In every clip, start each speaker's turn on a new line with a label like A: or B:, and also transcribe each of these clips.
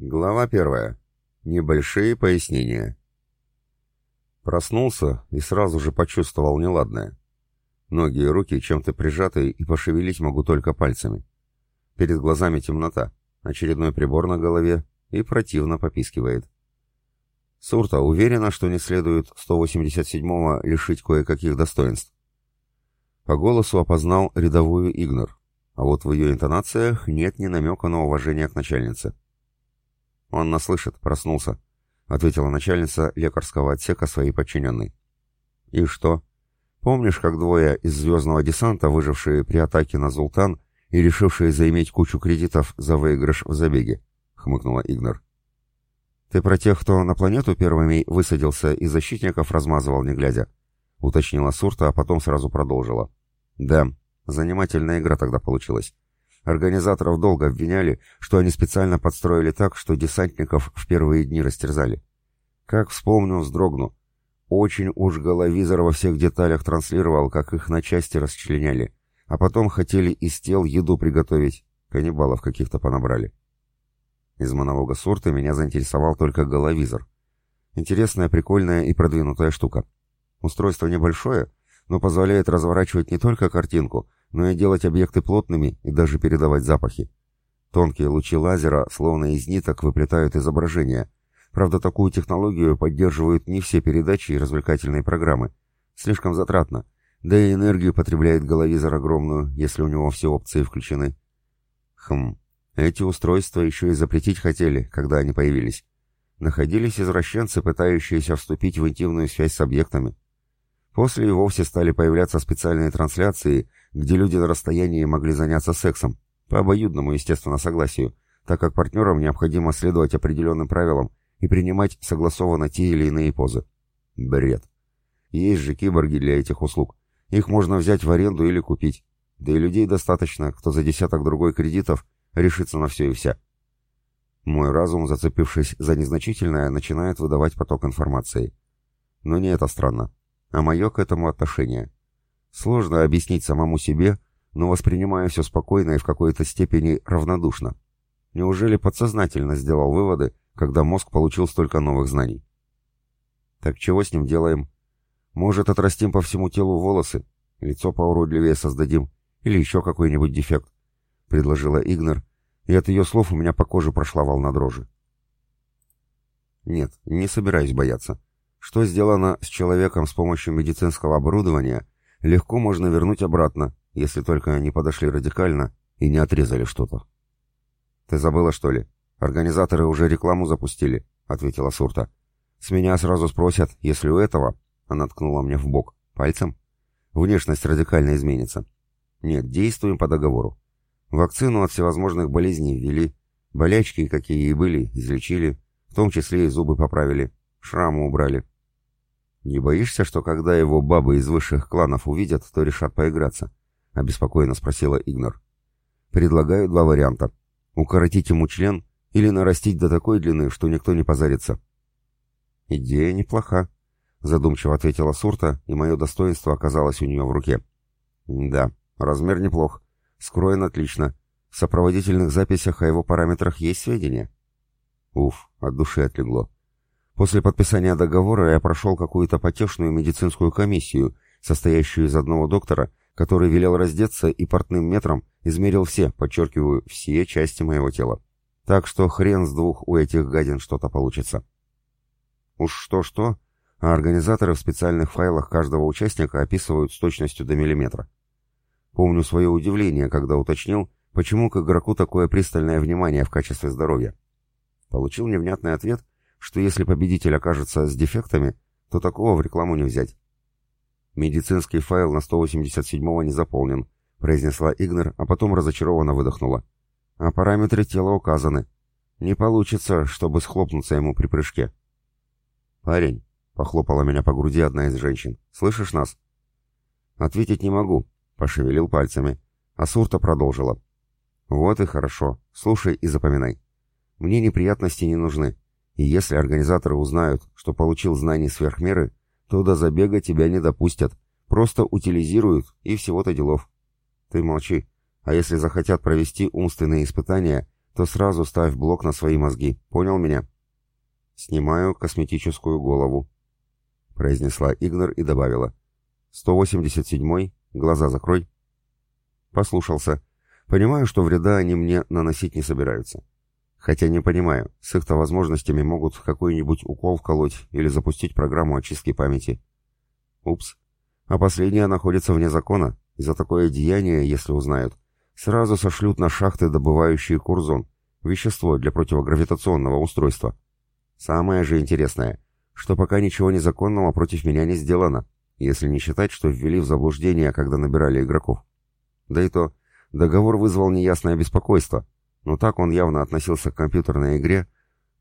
A: Глава первая. Небольшие пояснения. Проснулся и сразу же почувствовал неладное. Ноги и руки чем-то прижаты, и пошевелить могу только пальцами. Перед глазами темнота, очередной прибор на голове и противно попискивает. Сурта уверена, что не следует 187-го лишить кое-каких достоинств. По голосу опознал рядовую Игнор, а вот в ее интонациях нет ни намека на уважение к начальнице. «Он нас проснулся», — ответила начальница лекарского отсека своей подчиненной. «И что? Помнишь, как двое из звездного десанта, выжившие при атаке на Зултан и решившие заиметь кучу кредитов за выигрыш в забеге?» — хмыкнула Игнор. «Ты про тех, кто на планету первыми высадился и защитников размазывал, не глядя?» — уточнила Сурта, а потом сразу продолжила. «Да, занимательная игра тогда получилась. Организаторов долго обвиняли, что они специально подстроили так, что десантников в первые дни растерзали. Как вспомню, вздрогну. Очень уж головизор во всех деталях транслировал, как их на части расчленяли, а потом хотели из тел еду приготовить, каннибалов каких-то понабрали. Из монолога Сурта меня заинтересовал только головизор. Интересная, прикольная и продвинутая штука. Устройство небольшое, но позволяет разворачивать не только картинку, но и делать объекты плотными и даже передавать запахи. Тонкие лучи лазера, словно из ниток, выплетают изображения. Правда, такую технологию поддерживают не все передачи и развлекательные программы. Слишком затратно. Да и энергию потребляет головизор огромную, если у него все опции включены. Хм, эти устройства еще и запретить хотели, когда они появились. Находились извращенцы, пытающиеся вступить в интимную связь с объектами. После и вовсе стали появляться специальные трансляции, где люди на расстоянии могли заняться сексом, по обоюдному, естественно, согласию, так как партнерам необходимо следовать определенным правилам и принимать согласованно те или иные позы. Бред. Есть же киборги для этих услуг. Их можно взять в аренду или купить. Да и людей достаточно, кто за десяток другой кредитов решится на все и вся. Мой разум, зацепившись за незначительное, начинает выдавать поток информации. Но не это странно а мое к этому отношение. Сложно объяснить самому себе, но воспринимаю все спокойно и в какой-то степени равнодушно. Неужели подсознательно сделал выводы, когда мозг получил столько новых знаний? Так чего с ним делаем? Может, отрастим по всему телу волосы, лицо поуродливее создадим, или еще какой-нибудь дефект? Предложила Игнор, и от ее слов у меня по коже прошла волна дрожи. Нет, не собираюсь бояться. Что сделано с человеком с помощью медицинского оборудования, легко можно вернуть обратно, если только они подошли радикально и не отрезали что-то. «Ты забыла, что ли? Организаторы уже рекламу запустили», — ответила Сурта. «С меня сразу спросят, если у этого...» — она ткнула мне в бок. «Пальцем?» «Внешность радикально изменится». «Нет, действуем по договору. Вакцину от всевозможных болезней ввели, болячки, какие и были, излечили, в том числе и зубы поправили. Шрамы убрали. Не боишься, что когда его бабы из высших кланов увидят, то решат поиграться? Обеспокоенно спросила Игнор. Предлагаю два варианта. Укоротить ему член или нарастить до такой длины, что никто не позарится. Идея неплоха, задумчиво ответила Сурта, и мое достоинство оказалось у нее в руке. Да, размер неплох. Скроен отлично. В сопроводительных записях о его параметрах есть сведения? Уф, от души отлегло. После подписания договора я прошел какую-то потешную медицинскую комиссию, состоящую из одного доктора, который велел раздеться и портным метром измерил все, подчеркиваю, все части моего тела. Так что хрен с двух у этих гадин что-то получится. Уж что-что, а организаторы в специальных файлах каждого участника описывают с точностью до миллиметра. Помню свое удивление, когда уточнил, почему к игроку такое пристальное внимание в качестве здоровья. Получил невнятный ответ — что если победитель окажется с дефектами, то такого в рекламу не взять. Медицинский файл на 187-го не заполнен, произнесла Игнер, а потом разочарованно выдохнула. А параметры тела указаны. Не получится, чтобы схлопнуться ему при прыжке. Парень, похлопала меня по груди одна из женщин. Слышишь нас? Ответить не могу, пошевелил пальцами. А Сурта продолжила. Вот и хорошо. Слушай и запоминай. Мне неприятности не нужны. И если организаторы узнают, что получил знания сверх меры, то до забега тебя не допустят, просто утилизируют и всего-то делов. Ты молчи. А если захотят провести умственные испытания, то сразу ставь блок на свои мозги. Понял меня? Снимаю косметическую голову, произнесла Игнор и добавила. 187-й, глаза закрой. Послушался. Понимаю, что вреда они мне наносить не собираются. Хотя не понимаю, с их-то возможностями могут какой-нибудь укол вколоть или запустить программу очистки памяти. Упс. А последняя находится вне закона, и за такое деяние, если узнают, сразу сошлют на шахты, добывающие курзон, вещество для противогравитационного устройства. Самое же интересное, что пока ничего незаконного против меня не сделано, если не считать, что ввели в заблуждение, когда набирали игроков. Да и то, договор вызвал неясное беспокойство, но так он явно относился к компьютерной игре,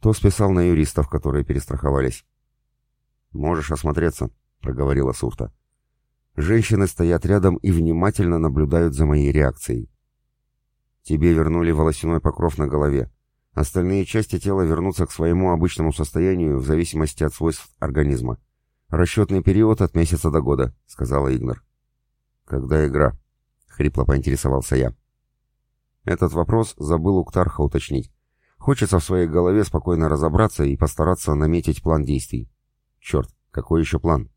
A: то списал на юристов, которые перестраховались. «Можешь осмотреться», — проговорила Сурта. Женщины стоят рядом и внимательно наблюдают за моей реакцией. Тебе вернули волосяной покров на голове. Остальные части тела вернутся к своему обычному состоянию в зависимости от свойств организма. Расчетный период от месяца до года, сказала Игнор. Когда игра? Хрипло поинтересовался я. Этот вопрос забыл у Ктарха уточнить. Хочется в своей голове спокойно разобраться и постараться наметить план действий. Черт, какой еще план?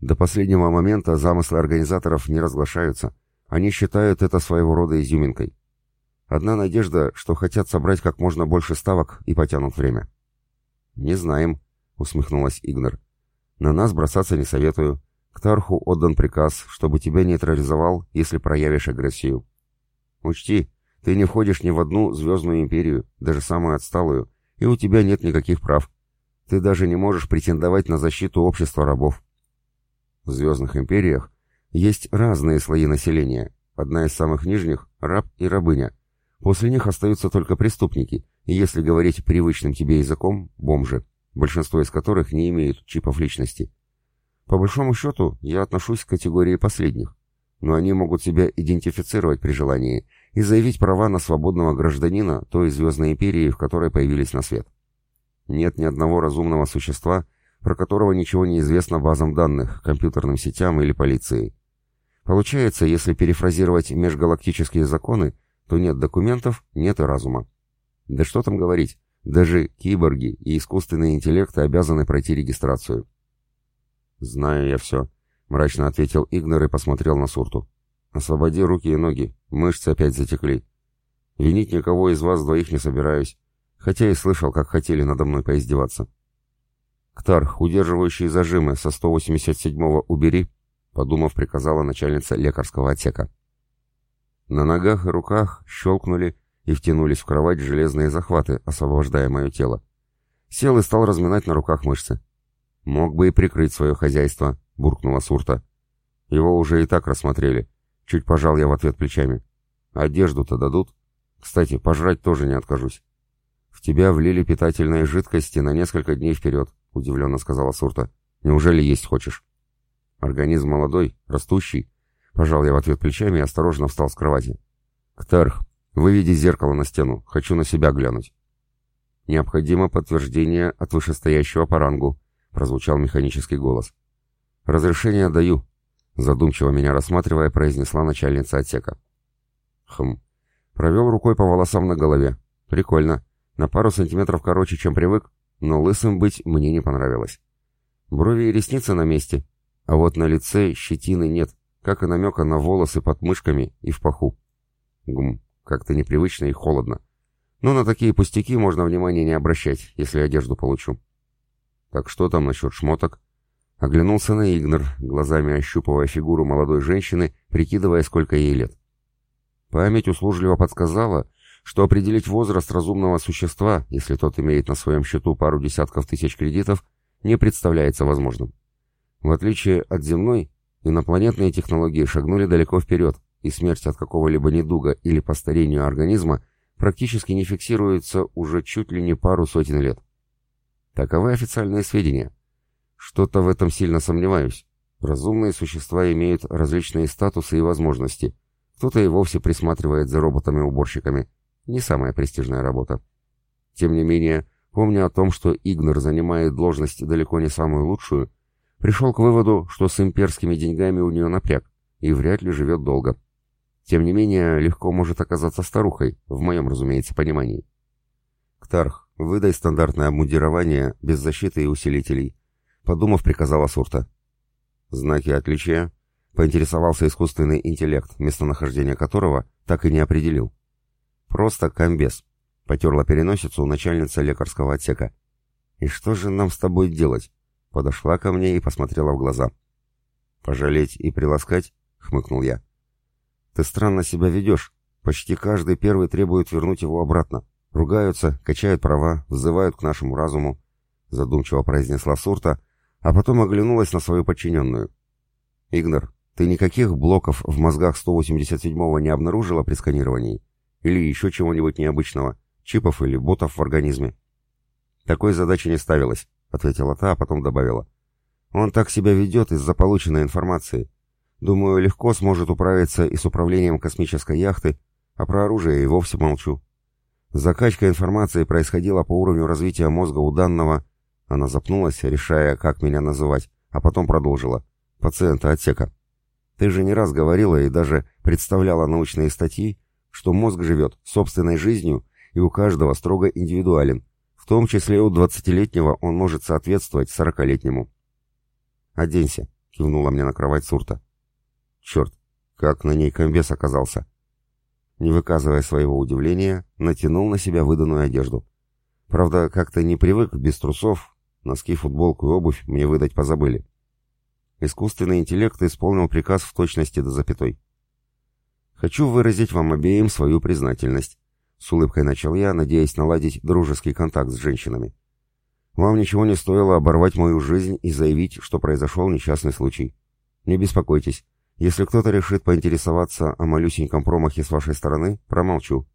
A: До последнего момента замыслы организаторов не разглашаются. Они считают это своего рода изюминкой. Одна надежда, что хотят собрать как можно больше ставок и потянут время. «Не знаем», — усмехнулась Игнор. «На нас бросаться не советую. К Тарху отдан приказ, чтобы тебя нейтрализовал, если проявишь агрессию. Учти, ты не входишь ни в одну звездную империю, даже самую отсталую, и у тебя нет никаких прав. Ты даже не можешь претендовать на защиту общества рабов. В звездных империях есть разные слои населения. Одна из самых нижних – раб и рабыня. После них остаются только преступники, и если говорить привычным тебе языком – бомжи, большинство из которых не имеют чипов личности. По большому счету, я отношусь к категории последних, но они могут себя идентифицировать при желании и заявить права на свободного гражданина той звездной империи, в которой появились на свет. Нет ни одного разумного существа – про которого ничего не известно базам данных, компьютерным сетям или полиции. Получается, если перефразировать межгалактические законы, то нет документов, нет и разума. Да что там говорить, даже киборги и искусственные интеллекты обязаны пройти регистрацию. «Знаю я все», — мрачно ответил Игнор и посмотрел на Сурту. «Освободи руки и ноги, мышцы опять затекли. Винить никого из вас двоих не собираюсь, хотя и слышал, как хотели надо мной поиздеваться». «Ктарх, удерживающие зажимы со 187-го убери», — подумав, приказала начальница лекарского отсека. На ногах и руках щелкнули и втянулись в кровать железные захваты, освобождая мое тело. Сел и стал разминать на руках мышцы. «Мог бы и прикрыть свое хозяйство», — буркнула Сурта. «Его уже и так рассмотрели». Чуть пожал я в ответ плечами. «Одежду-то дадут? Кстати, пожрать тоже не откажусь». «В тебя влили питательные жидкости на несколько дней вперед. — удивленно сказала Сурта. «Неужели есть хочешь?» «Организм молодой, растущий». Пожал я в ответ плечами и осторожно встал с кровати. «Ктарх, выведи зеркало на стену. Хочу на себя глянуть». «Необходимо подтверждение от вышестоящего по рангу», — прозвучал механический голос. «Разрешение даю», — задумчиво меня рассматривая, произнесла начальница отсека. «Хм». Провел рукой по волосам на голове. «Прикольно. На пару сантиметров короче, чем привык, но лысым быть мне не понравилось. Брови и ресницы на месте, а вот на лице щетины нет, как и намека на волосы под мышками и в паху. Гм, как-то непривычно и холодно. Но на такие пустяки можно внимания не обращать, если одежду получу. Так что там насчет шмоток? Оглянулся на Игнор, глазами ощупывая фигуру молодой женщины, прикидывая, сколько ей лет. Память услужливо подсказала, что определить возраст разумного существа, если тот имеет на своем счету пару десятков тысяч кредитов, не представляется возможным. В отличие от земной, инопланетные технологии шагнули далеко вперед, и смерть от какого-либо недуга или по старению организма практически не фиксируется уже чуть ли не пару сотен лет. Таковы официальные сведения. Что-то в этом сильно сомневаюсь. Разумные существа имеют различные статусы и возможности. Кто-то и вовсе присматривает за роботами-уборщиками, не самая престижная работа. Тем не менее, помня о том, что Игнор занимает должность далеко не самую лучшую, пришел к выводу, что с имперскими деньгами у нее напряг, и вряд ли живет долго. Тем не менее, легко может оказаться старухой, в моем, разумеется, понимании. «Ктарх, выдай стандартное обмундирование без защиты и усилителей», — подумав, приказала Сурта. «Знаки отличия?» — поинтересовался искусственный интеллект, местонахождение которого так и не определил. «Просто комбез», — потерла переносицу начальница лекарского отсека. «И что же нам с тобой делать?» Подошла ко мне и посмотрела в глаза. «Пожалеть и приласкать?» — хмыкнул я. «Ты странно себя ведешь. Почти каждый первый требует вернуть его обратно. Ругаются, качают права, взывают к нашему разуму», — задумчиво произнесла Сурта, а потом оглянулась на свою подчиненную. «Игнор, ты никаких блоков в мозгах 187-го не обнаружила при сканировании? Или еще чего-нибудь необычного? Чипов или ботов в организме?» «Такой задачи не ставилось», — ответила та, а потом добавила. «Он так себя ведет из-за полученной информации. Думаю, легко сможет управиться и с управлением космической яхты, а про оружие и вовсе молчу. Закачка информации происходила по уровню развития мозга у данного... Она запнулась, решая, как меня называть, а потом продолжила. Пациента отсека. Ты же не раз говорила и даже представляла научные статьи, что мозг живет собственной жизнью и у каждого строго индивидуален, в том числе у двадцатилетнего он может соответствовать сорокалетнему. «Оденься», — кивнула мне на кровать Сурта. «Черт, как на ней комбез оказался!» не выказывая своего удивления, натянул на себя выданную одежду. Правда, как-то не привык без трусов, носки, футболку и обувь мне выдать позабыли. Искусственный интеллект исполнил приказ в точности до запятой. «Хочу выразить вам обеим свою признательность», — с улыбкой начал я, надеясь наладить дружеский контакт с женщинами. «Вам ничего не стоило оборвать мою жизнь и заявить, что произошел несчастный случай. Не беспокойтесь, если кто-то решит поинтересоваться о малюсеньком промахе с вашей стороны, промолчу.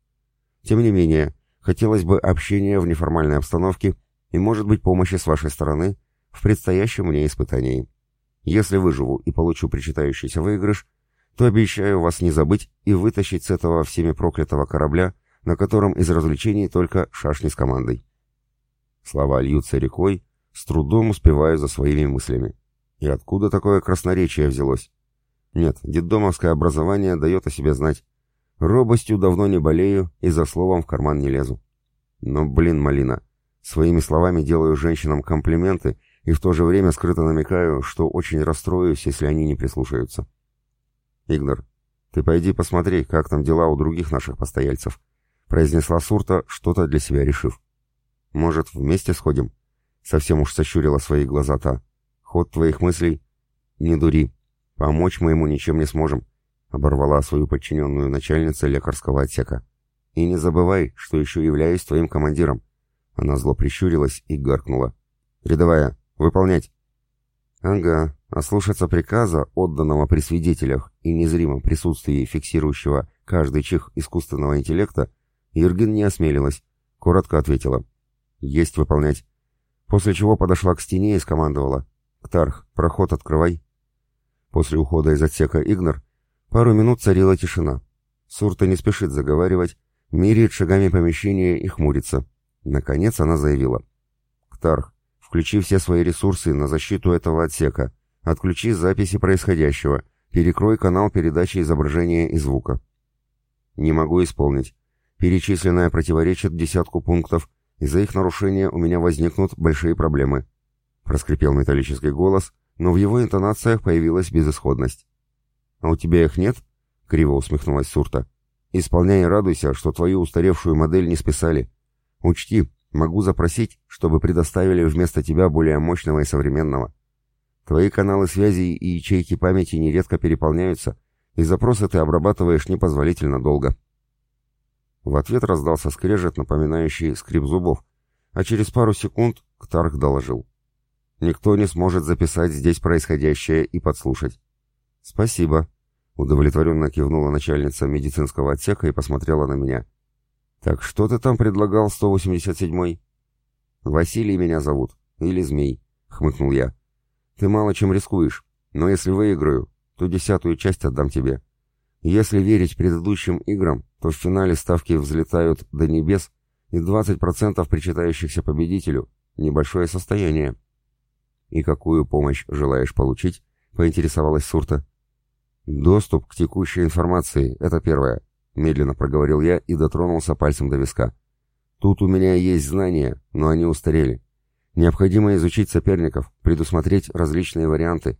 A: Тем не менее, хотелось бы общения в неформальной обстановке и, может быть, помощи с вашей стороны в предстоящем мне испытании. Если выживу и получу причитающийся выигрыш, то обещаю вас не забыть и вытащить с этого всеми проклятого корабля, на котором из развлечений только шашни с командой. Слова льются рекой, с трудом успеваю за своими мыслями. И откуда такое красноречие взялось? Нет, детдомовское образование дает о себе знать. Робостью давно не болею и за словом в карман не лезу. Но, блин, Малина, своими словами делаю женщинам комплименты и в то же время скрыто намекаю, что очень расстроюсь, если они не прислушаются. Игнор, ты пойди посмотри, как там дела у других наших постояльцев, произнесла Сурта, что-то для себя решив. Может, вместе сходим? Совсем уж сощурила свои глаза та. Ход твоих мыслей? Не дури, «Помочь мы ему ничем не сможем», — оборвала свою подчиненную начальница лекарского отсека. «И не забывай, что еще являюсь твоим командиром». Она зло прищурилась и гаркнула. «Рядовая, выполнять!» «Ага, а приказа, отданного при свидетелях и незримом присутствии фиксирующего каждый чих искусственного интеллекта, Иргин не осмелилась, коротко ответила. «Есть выполнять». После чего подошла к стене и скомандовала. «Ктарх, проход открывай». После ухода из отсека Игнор пару минут царила тишина. Сурта не спешит заговаривать, меряет шагами помещения и хмурится. Наконец она заявила. «Ктарх, включи все свои ресурсы на защиту этого отсека. Отключи записи происходящего. Перекрой канал передачи изображения и звука». «Не могу исполнить. Перечисленное противоречит десятку пунктов. Из-за их нарушения у меня возникнут большие проблемы», — проскрипел металлический голос, но в его интонациях появилась безысходность. «А у тебя их нет?» — криво усмехнулась Сурта. «Исполняй и радуйся, что твою устаревшую модель не списали. Учти, могу запросить, чтобы предоставили вместо тебя более мощного и современного. Твои каналы связи и ячейки памяти нередко переполняются, и запросы ты обрабатываешь непозволительно долго». В ответ раздался скрежет, напоминающий скрип зубов, а через пару секунд Ктарх доложил. Никто не сможет записать здесь происходящее и подслушать. Спасибо, удовлетворенно кивнула начальница медицинского отсека и посмотрела на меня. Так что ты там предлагал, 187-й? Василий меня зовут, или Змей, хмыкнул я. Ты мало чем рискуешь, но если выиграю, то десятую часть отдам тебе. Если верить предыдущим играм, то в финале ставки взлетают до небес, и 20% причитающихся победителю – небольшое состояние. «И какую помощь желаешь получить?» — поинтересовалась Сурта. «Доступ к текущей информации — это первое», — медленно проговорил я и дотронулся пальцем до виска. Тут у меня есть знания, но они устарели. Необходимо изучить соперников, предусмотреть различные варианты,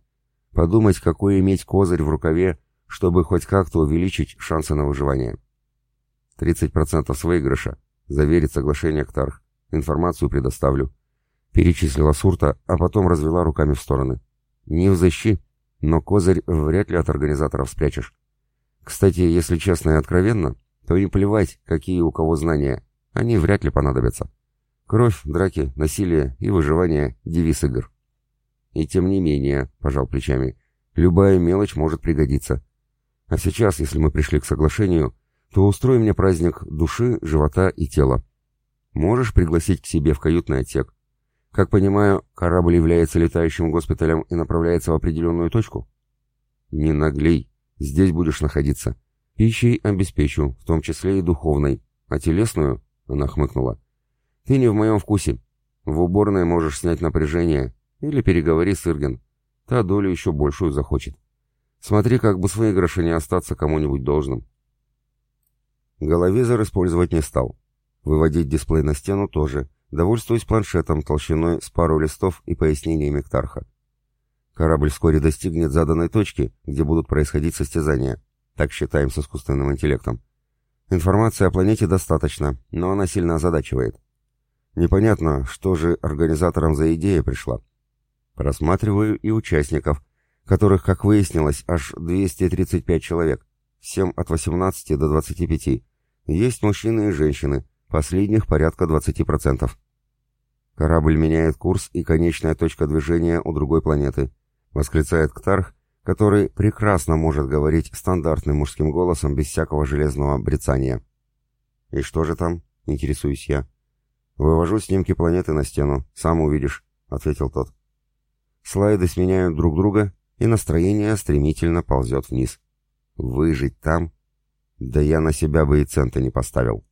A: подумать, какой иметь козырь в рукаве, чтобы хоть как-то увеличить шансы на выживание. 30% с выигрыша. Заверить соглашение Ктарх. Информацию предоставлю. Перечислила Сурта, а потом развела руками в стороны. Не взыщи, но козырь вряд ли от организаторов спрячешь. Кстати, если честно и откровенно, то и плевать, какие у кого знания, они вряд ли понадобятся. Кровь, драки, насилие и выживание — девиз игр. И тем не менее, пожал плечами, любая мелочь может пригодиться. А сейчас, если мы пришли к соглашению, то устрой мне праздник души, живота и тела. Можешь пригласить к себе в каютный отсек. Как понимаю, корабль является летающим госпиталем и направляется в определенную точку? Не наглей, здесь будешь находиться. Пищей обеспечу, в том числе и духовной. А телесную? Она хмыкнула. Ты не в моем вкусе. В уборной можешь снять напряжение или переговори с Ирген. Та долю еще большую захочет. Смотри, как бы с выигрыша не остаться кому-нибудь должным. Головизор использовать не стал. Выводить дисплей на стену тоже, довольствуясь планшетом толщиной с пару листов и пояснениями Ктарха. Корабль вскоре достигнет заданной точки, где будут происходить состязания. Так считаем с искусственным интеллектом. Информации о планете достаточно, но она сильно озадачивает. Непонятно, что же организаторам за идея пришла. Просматриваю и участников, которых, как выяснилось, аж 235 человек, всем от 18 до 25. Есть мужчины и женщины, последних порядка 20%. Корабль меняет курс и конечная точка движения у другой планеты, восклицает Ктарх, который прекрасно может говорить стандартным мужским голосом без всякого железного брецания. «И что же там?» — интересуюсь я. «Вывожу снимки планеты на стену, сам увидишь», — ответил тот. Слайды сменяют друг друга, и настроение стремительно ползет вниз. Выжить там? Да я на себя бы и цента не поставил.